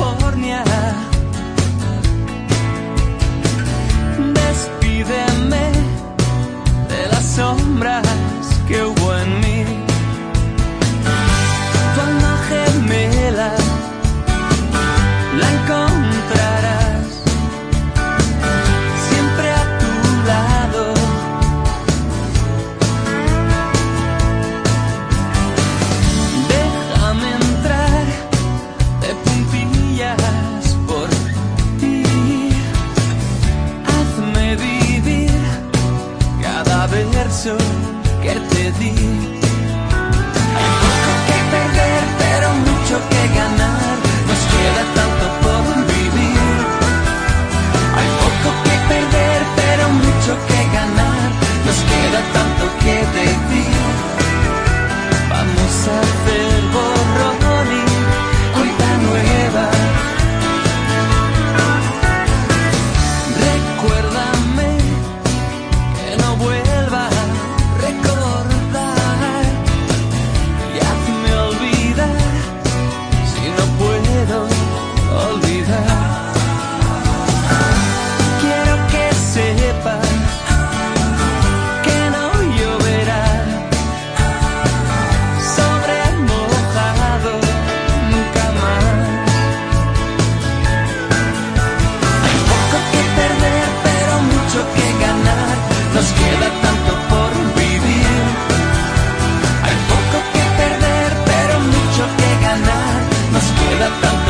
California. Universo que te di. Nos queda tanto por vivir. Hay poco que perder, pero mucho que ganar. Nos queda tanto.